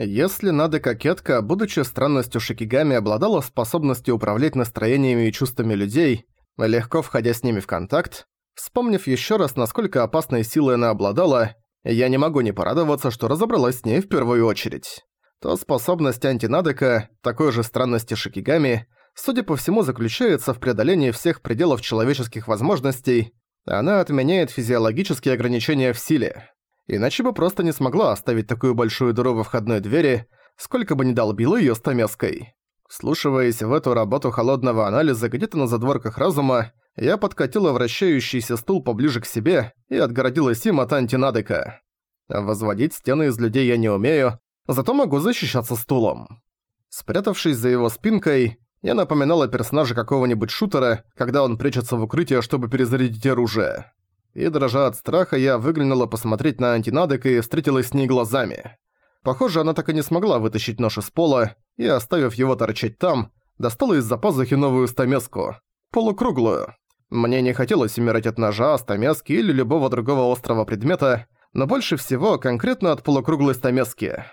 Если Нада Кокетка, будучи странностью Шикигами, обладала способностью управлять настроениями и чувствами людей, легко входя с ними в контакт, вспомнив еще раз, насколько опасной силой она обладала, я не могу не порадоваться, что разобралась с ней в первую очередь. То способность антинадека, такой же странности Шикигами, судя по всему, заключается в преодолении всех пределов человеческих возможностей, она отменяет физиологические ограничения в силе. Иначе бы просто не смогла оставить такую большую дыру во входной двери, сколько бы ни долбила её стамеской. Вслушиваясь в эту работу холодного анализа где-то на задворках разума, я подкатила вращающийся стул поближе к себе и отгородилась им от антинадека. Возводить стены из людей я не умею, зато могу защищаться стулом. Спрятавшись за его спинкой, я напоминала персонажа какого-нибудь шутера, когда он прячется в укрытие, чтобы перезарядить оружие. И дрожа от страха, я выглянула посмотреть на антинадек и встретилась с ней глазами. Похоже, она так и не смогла вытащить нож из пола, и, оставив его торчать там, достала из-за пазухи новую стамеску. Полукруглую. Мне не хотелось умирать от ножа, стамески или любого другого острого предмета, но больше всего конкретно от полукруглой стамески.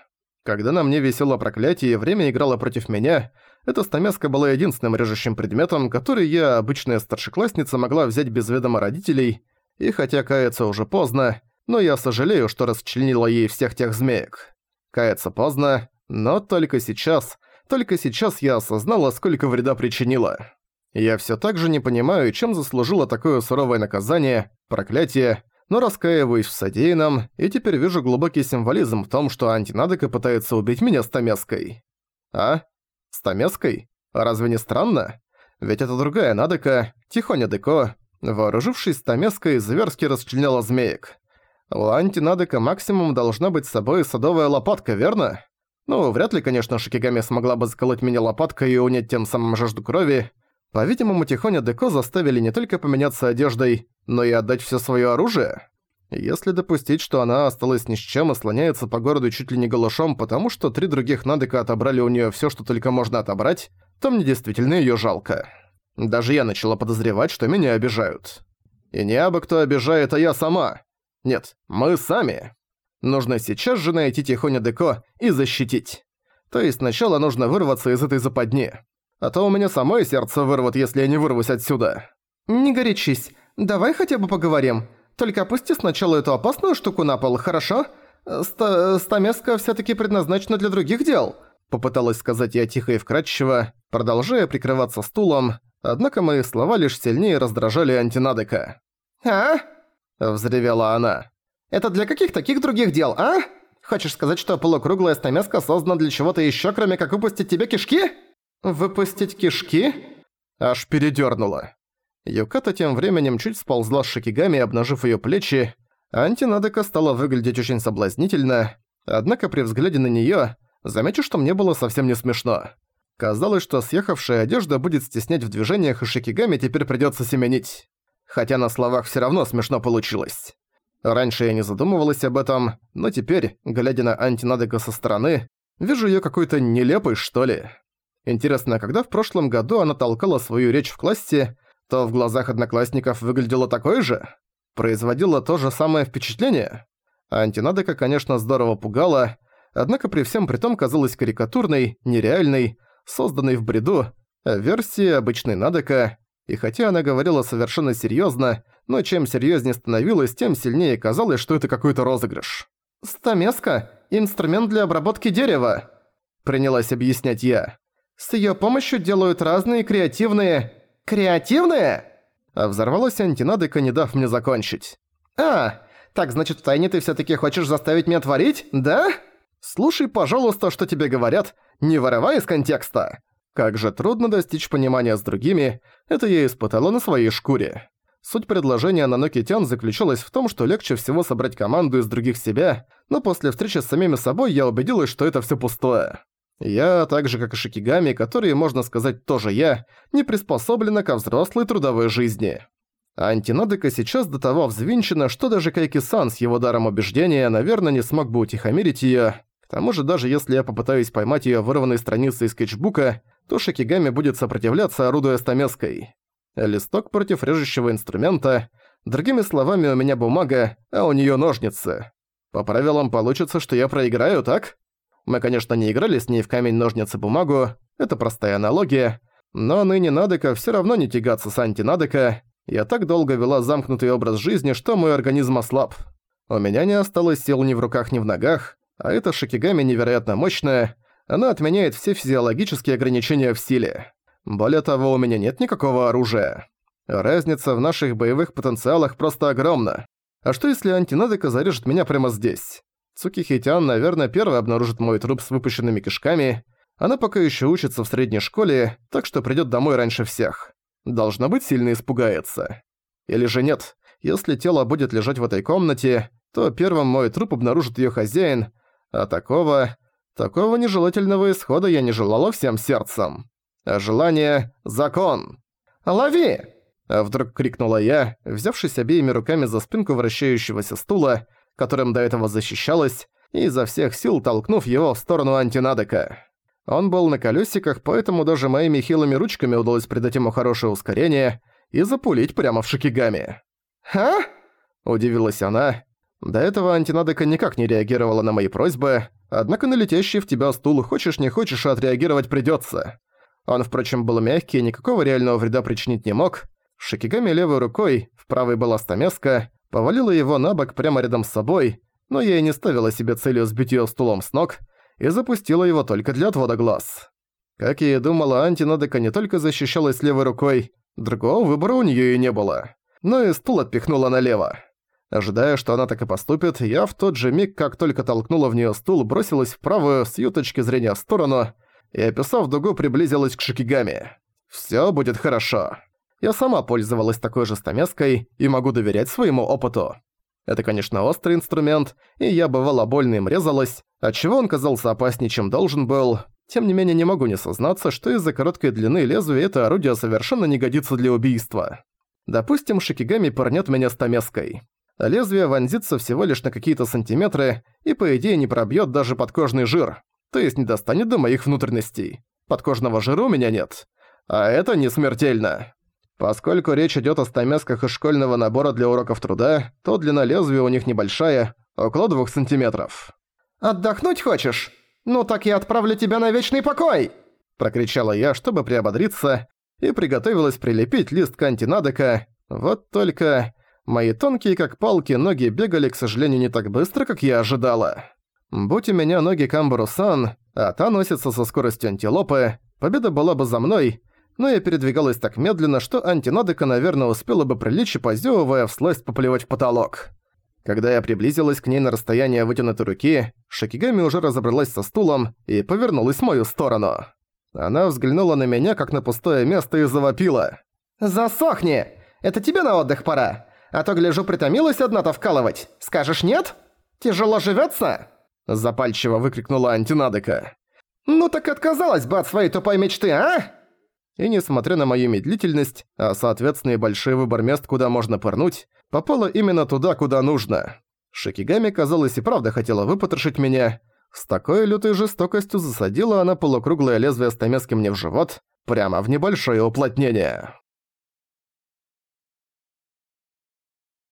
Когда на мне висело проклятие и время играло против меня, эта стамеска была единственным режущим предметом, который я, обычная старшеклассница, могла взять без ведома родителей, и хотя каяться уже поздно, но я сожалею, что расчленила ей всех тех змеек. Каяться поздно, но только сейчас, только сейчас я осознала, сколько вреда причинила. Я всё так же не понимаю, чем заслужила такое суровое наказание, проклятие, но раскаиваюсь в содеянном, и теперь вижу глубокий символизм в том, что антинадека пытается убить меня стамеской. А? Стамеской? Разве не странно? Ведь это другая Надека, Тихоня Деко, вооружившись стамеской, зверски расчленяла змеек. У антинадека максимум должна быть с собой садовая лопатка, верно? Ну, вряд ли, конечно, Шикигами смогла бы заколоть меня лопаткой и унять тем самым жажду крови. По-видимому, Тихоня Деко заставили не только поменяться одеждой, но и отдать все свое оружие. Если допустить, что она осталась ни с чем и слоняется по городу чуть ли не голышом, потому что три других Надека отобрали у нее все, что только можно отобрать, то мне действительно ее жалко. Даже я начала подозревать, что меня обижают. И не абы кто обижает, а я сама. Нет, мы сами. Нужно сейчас же найти Тихоня Деко и защитить. То есть сначала нужно вырваться из этой западни. А то у меня самое сердце вырвут, если я не вырвусь отсюда. Не горячись, давай хотя бы поговорим. Только опусти сначала эту опасную штуку на пол, хорошо? Ста стамеска всё-таки предназначена для других дел. Попыталась сказать я тихо и вкрадчиво, продолжая прикрываться стулом, однако мои слова лишь сильнее раздражали антинадека. «А?» – взревела она. «Это для каких таких других дел, а? Хочешь сказать, что полукруглая стамеска создана для чего-то ещё, кроме как выпустить тебе кишки?» «Выпустить кишки?» Аж передёрнула. Юката тем временем чуть сползла с шикигами, обнажив её плечи. Антинадека стала выглядеть очень соблазнительно, однако при взгляде на неё замечу, что мне было совсем не смешно. Казалось, что съехавшая одежда будет стеснять в движениях, и шикигами теперь придётся семенить. Хотя на словах всё равно смешно получилось. Раньше я не задумывалась об этом, но теперь, глядя на антинадека со стороны, вижу её какой-то нелепой, что ли. Интересно, когда в прошлом году она толкала свою речь в классе, то в глазах одноклассников выглядело такое же? Производила то же самое впечатление? Антинадека, конечно, здорово пугала, однако при всем при том казалась карикатурной, нереальной, созданной в бреду, версии обычной Надека, и хотя она говорила совершенно серьёзно, но чем серьёзнее становилась, тем сильнее казалось, что это какой-то розыгрыш. «Стамеска – инструмент для обработки дерева», – принялась объяснять я. С её помощью делают разные креативные... Креативные? А взорвалась антинадека, не дав мне закончить. А, так значит, втайне ты всё-таки хочешь заставить меня творить, да? Слушай, пожалуйста, что тебе говорят, не вырывай из контекста. Как же трудно достичь понимания с другими, это я испытала на своей шкуре. Суть предложения на Нокитян заключалась в том, что легче всего собрать команду из других себя, но после встречи с самими собой я убедилась, что это всё пустое. Я, так же как и Шикигами, которые, можно сказать, тоже я, не приспособлена ко взрослой трудовой жизни. Антинадека сейчас до того взвинчена, что даже Кайки-сан с его даром убеждения, наверное, не смог бы утихомирить её. К тому же, даже если я попытаюсь поймать её вырванной страницы из скетчбука, то Шикигами будет сопротивляться, орудуя стамеской. Листок против режущего инструмента. Другими словами, у меня бумага, а у неё ножницы. По правилам получится, что я проиграю, так? Мы, конечно, не играли с ней в камень-ножницы-бумагу, это простая аналогия, но ныне Надека все равно не тягаться с антинадека. Я так долго вела замкнутый образ жизни, что мой организм ослаб. У меня не осталось сил ни в руках, ни в ногах, а эта шикигами невероятно мощная, она отменяет все физиологические ограничения в силе. Более того, у меня нет никакого оружия. Разница в наших боевых потенциалах просто огромна. А что если антинадека зарежет меня прямо здесь? Цукихитян, наверное, первый обнаружит мой труп с выпущенными кишками. Она пока еще учится в средней школе, так что придет домой раньше всех. Должна быть, сильно испугается. Или же нет, если тело будет лежать в этой комнате, то первым мой труп обнаружит ее хозяин, а такого... Такого нежелательного исхода я не желала всем сердцем. А желание — закон. «Лови!» Вдруг крикнула я, взявшись обеими руками за спинку вращающегося стула, которым до этого защищалась, и изо всех сил толкнув его в сторону антинадека. Он был на колесиках, поэтому даже моими хилыми ручками удалось придать ему хорошее ускорение и запулить прямо в шикигами. «Ха?» – удивилась она. До этого антинадека никак не реагировала на мои просьбы, однако на летящий в тебя стул хочешь не хочешь, а отреагировать придётся. Он, впрочем, был мягкий и никакого реального вреда причинить не мог, Шикигами левой рукой, в правой была стамеска, повалила его на бок прямо рядом с собой, но я и не ставила себе целью сбить её стулом с ног и запустила его только для отвода глаз. Как я и думала, антинадека не только защищалась левой рукой, другого выбора у неё и не было. Но и стул отпихнула налево. Ожидая, что она так и поступит, я в тот же миг, как только толкнула в неё стул, бросилась в правую, с её точки зрения сторону, и, описав дугу, приблизилась к Шикигами. «Всё будет хорошо». Я сама пользовалась такой же стамеской и могу доверять своему опыту. Это, конечно, острый инструмент, и я бывало больно им резалась, отчего он казался опаснее, чем должен был. Тем не менее, не могу не сознаться, что из-за короткой длины лезвия это орудие совершенно не годится для убийства. Допустим, Шикигами пырнет меня стамеской. Лезвие вонзится всего лишь на какие-то сантиметры и, по идее, не пробьет даже подкожный жир, то есть не достанет до моих внутренностей. Подкожного жира у меня нет. А это не смертельно. Поскольку речь идет о стамесках из школьного набора для уроков труда, то длина лезвия у них небольшая, около двух сантиметров. «Отдохнуть хочешь? Ну так я отправлю тебя на вечный покой!» Прокричала я, чтобы приободриться, и приготовилась прилепить лист к антинадека. Вот только... Мои тонкие как палки ноги бегали, к сожалению, не так быстро, как я ожидала. Будь у меня ноги Камбару-сан, а та носится со скоростью антилопы, победа была бы за мной, но я передвигалась так медленно, что антинадека, наверное, успела бы приличие, позёвывая, всласть поплевать в потолок. Когда я приблизилась к ней на расстояние вытянутой руки, Шакигами уже разобралась со стулом и повернулась в мою сторону. Она взглянула на меня, как на пустое место, и завопила. «Засохни! Это тебе на отдых пора! А то, гляжу, притомилась одна-то вкалывать. Скажешь нет? Тяжело живётся?» Запальчиво выкрикнула антинадека. «Ну так отказалась бы от своей тупой мечты, а?» и несмотря на мою медлительность, а соответственно и большой выбор мест, куда можно пырнуть, попала именно туда, куда нужно. Шикигами, казалось, и правда хотела выпотрошить меня. С такой лютой жестокостью засадила она полукруглое лезвие стамески мне в живот, прямо в небольшое уплотнение.